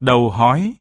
đầu hói.